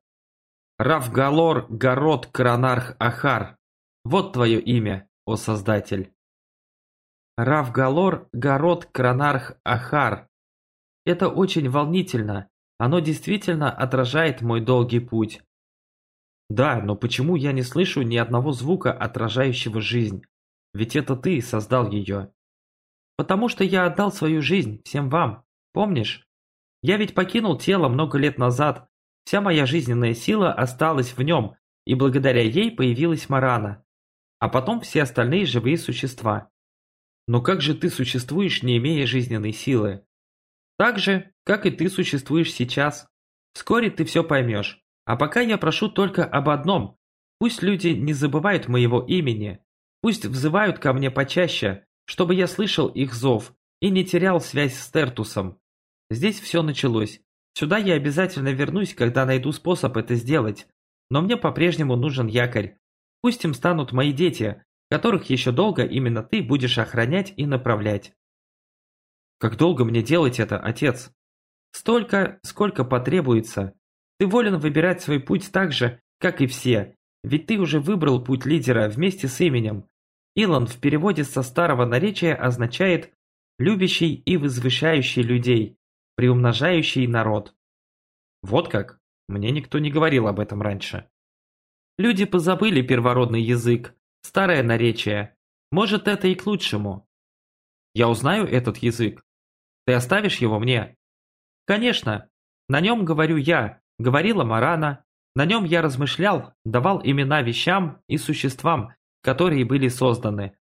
Равгалор Город Кранарх Ахар. Вот твое имя, о Создатель. Равгалор Город Кранарх Ахар. Это очень волнительно. Оно действительно отражает мой долгий путь. Да, но почему я не слышу ни одного звука, отражающего жизнь? Ведь это ты создал ее. Потому что я отдал свою жизнь всем вам, помнишь? Я ведь покинул тело много лет назад. Вся моя жизненная сила осталась в нем, и благодаря ей появилась Марана. А потом все остальные живые существа. Но как же ты существуешь, не имея жизненной силы? Так же, как и ты существуешь сейчас. Вскоре ты все поймешь. А пока я прошу только об одном. Пусть люди не забывают моего имени, Пусть взывают ко мне почаще, чтобы я слышал их зов и не терял связь с Тертусом. Здесь все началось. Сюда я обязательно вернусь, когда найду способ это сделать. Но мне по-прежнему нужен якорь. Пусть им станут мои дети, которых еще долго именно ты будешь охранять и направлять. Как долго мне делать это, отец? Столько, сколько потребуется. Ты волен выбирать свой путь так же, как и все, ведь ты уже выбрал путь лидера вместе с именем. Илон в переводе со старого наречия означает «любящий и возвышающий людей, приумножающий народ». Вот как? Мне никто не говорил об этом раньше. Люди позабыли первородный язык, старое наречие. Может, это и к лучшему. Я узнаю этот язык. Ты оставишь его мне? Конечно. На нем говорю я, говорила Марана. На нем я размышлял, давал имена вещам и существам, которые были созданы.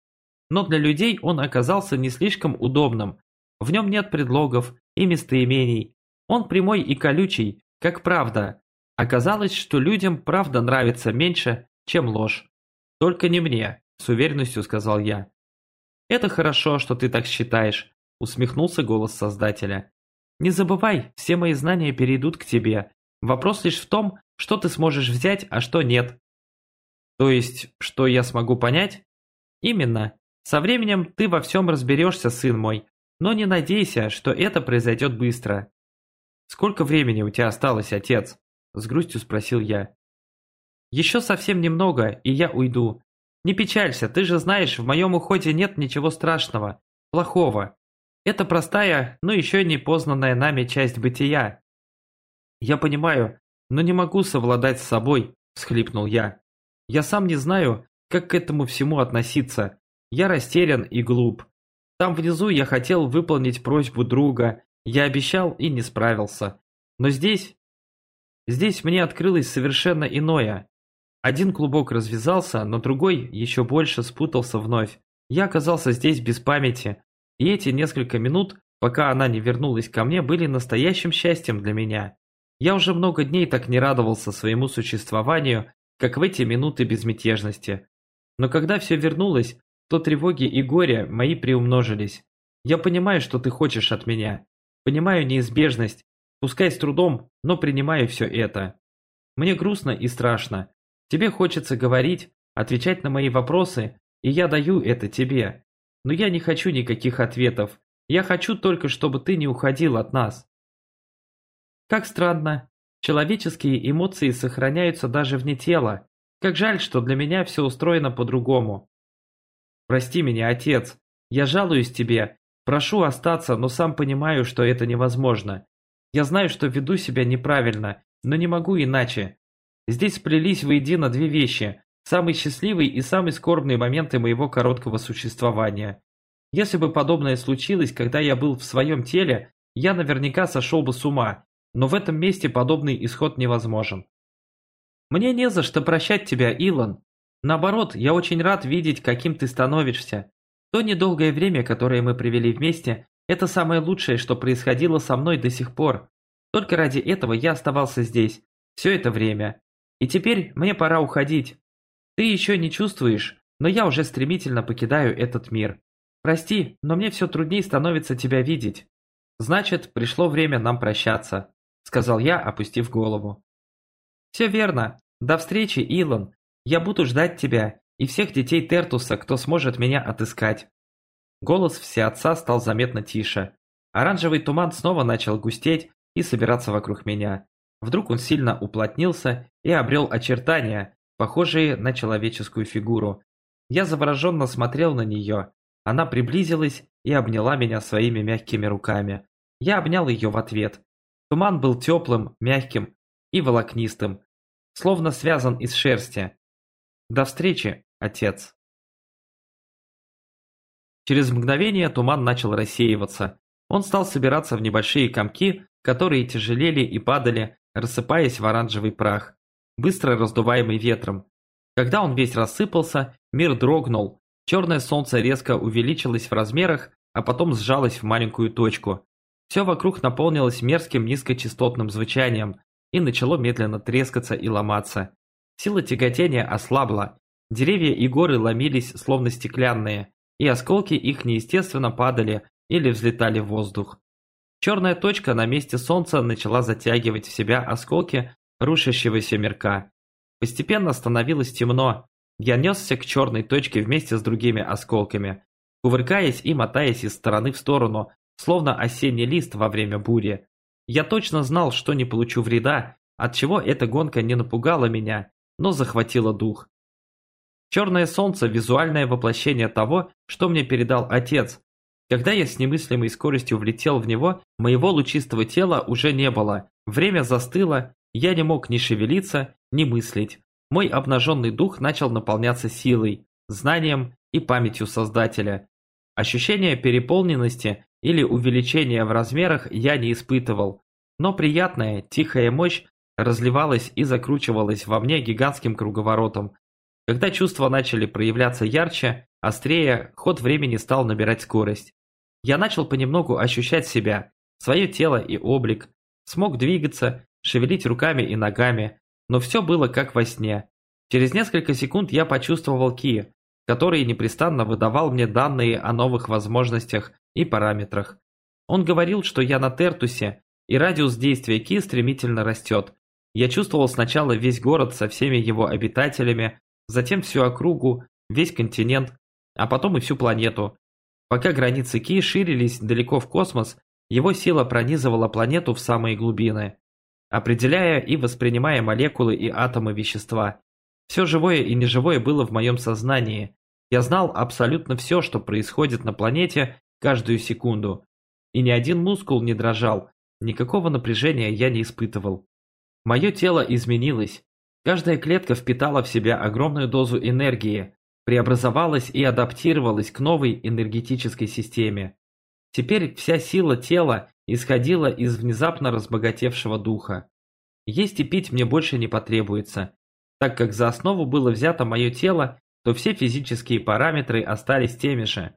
Но для людей он оказался не слишком удобным. В нем нет предлогов и местоимений. Он прямой и колючий, как правда. Оказалось, что людям правда нравится меньше, чем ложь. Только не мне, с уверенностью сказал я. Это хорошо, что ты так считаешь, усмехнулся голос Создателя. Не забывай, все мои знания перейдут к тебе. Вопрос лишь в том, что ты сможешь взять, а что нет. То есть, что я смогу понять? Именно. Со временем ты во всем разберешься, сын мой, но не надейся, что это произойдет быстро. Сколько времени у тебя осталось, отец? С грустью спросил я. Еще совсем немного, и я уйду. Не печалься, ты же знаешь, в моем уходе нет ничего страшного, плохого. Это простая, но еще не познанная нами часть бытия. Я понимаю, но не могу совладать с собой, всхлипнул я. Я сам не знаю, как к этому всему относиться. Я растерян и глуп. Там внизу я хотел выполнить просьбу друга, я обещал и не справился. Но здесь... Здесь мне открылось совершенно иное. Один клубок развязался, но другой еще больше спутался вновь. Я оказался здесь без памяти, и эти несколько минут, пока она не вернулась ко мне, были настоящим счастьем для меня. Я уже много дней так не радовался своему существованию как в эти минуты безмятежности. Но когда все вернулось, то тревоги и горе мои приумножились. Я понимаю, что ты хочешь от меня. Понимаю неизбежность, пускай с трудом, но принимаю все это. Мне грустно и страшно. Тебе хочется говорить, отвечать на мои вопросы, и я даю это тебе. Но я не хочу никаких ответов. Я хочу только, чтобы ты не уходил от нас. Как странно. Человеческие эмоции сохраняются даже вне тела. Как жаль, что для меня все устроено по-другому. Прости меня, отец. Я жалуюсь тебе. Прошу остаться, но сам понимаю, что это невозможно. Я знаю, что веду себя неправильно, но не могу иначе. Здесь сплелись воедино две вещи. Самый счастливый и самый скорбный моменты моего короткого существования. Если бы подобное случилось, когда я был в своем теле, я наверняка сошел бы с ума, но в этом месте подобный исход невозможен. Мне не за что прощать тебя, Илон. Наоборот, я очень рад видеть, каким ты становишься. То недолгое время, которое мы провели вместе, это самое лучшее, что происходило со мной до сих пор. Только ради этого я оставался здесь, все это время. И теперь мне пора уходить. Ты еще не чувствуешь, но я уже стремительно покидаю этот мир. Прости, но мне все труднее становится тебя видеть. Значит, пришло время нам прощаться, сказал я, опустив голову. Все верно. До встречи, Илон. Я буду ждать тебя и всех детей Тертуса, кто сможет меня отыскать. Голос всеотца стал заметно тише. Оранжевый туман снова начал густеть и собираться вокруг меня. Вдруг он сильно уплотнился и обрел очертания, похожие на человеческую фигуру. Я завороженно смотрел на нее. Она приблизилась и обняла меня своими мягкими руками. Я обнял ее в ответ. Туман был теплым, мягким и волокнистым, словно связан из шерсти. До встречи, отец. Через мгновение туман начал рассеиваться. Он стал собираться в небольшие комки, которые тяжелели и падали, рассыпаясь в оранжевый прах быстро раздуваемый ветром. Когда он весь рассыпался, мир дрогнул, черное солнце резко увеличилось в размерах, а потом сжалось в маленькую точку. Все вокруг наполнилось мерзким низкочастотным звучанием и начало медленно трескаться и ломаться. Сила тяготения ослабла, деревья и горы ломились словно стеклянные, и осколки их неестественно падали или взлетали в воздух. Черная точка на месте солнца начала затягивать в себя осколки рушащегося мирка. Постепенно становилось темно. Я несся к черной точке вместе с другими осколками, кувыркаясь и мотаясь из стороны в сторону, словно осенний лист во время бури. Я точно знал, что не получу вреда, отчего эта гонка не напугала меня, но захватила дух. Черное солнце – визуальное воплощение того, что мне передал отец. Когда я с немыслимой скоростью влетел в него, моего лучистого тела уже не было, время застыло, я не мог ни шевелиться, ни мыслить. Мой обнаженный дух начал наполняться силой, знанием и памятью Создателя. Ощущение переполненности или увеличения в размерах я не испытывал, но приятная, тихая мощь разливалась и закручивалась во мне гигантским круговоротом. Когда чувства начали проявляться ярче, острее, ход времени стал набирать скорость. Я начал понемногу ощущать себя, свое тело и облик, смог двигаться, шевелить руками и ногами, но все было как во сне. Через несколько секунд я почувствовал Ки, который непрестанно выдавал мне данные о новых возможностях и параметрах. Он говорил, что я на Тертусе, и радиус действия Ки стремительно растет. Я чувствовал сначала весь город со всеми его обитателями, затем всю округу, весь континент, а потом и всю планету. Пока границы Ки ширились далеко в космос, его сила пронизывала планету в самые глубины определяя и воспринимая молекулы и атомы вещества. Все живое и неживое было в моем сознании. Я знал абсолютно все, что происходит на планете каждую секунду. И ни один мускул не дрожал, никакого напряжения я не испытывал. Мое тело изменилось. Каждая клетка впитала в себя огромную дозу энергии, преобразовалась и адаптировалась к новой энергетической системе. Теперь вся сила тела исходила из внезапно разбогатевшего духа. Есть и пить мне больше не потребуется. Так как за основу было взято мое тело, то все физические параметры остались теми же.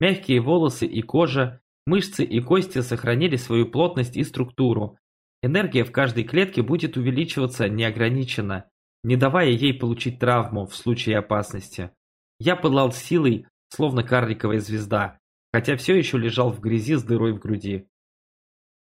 Мягкие волосы и кожа, мышцы и кости сохранили свою плотность и структуру. Энергия в каждой клетке будет увеличиваться неограниченно, не давая ей получить травму в случае опасности. Я пылал силой, словно карликовая звезда, хотя все еще лежал в грязи с дырой в груди.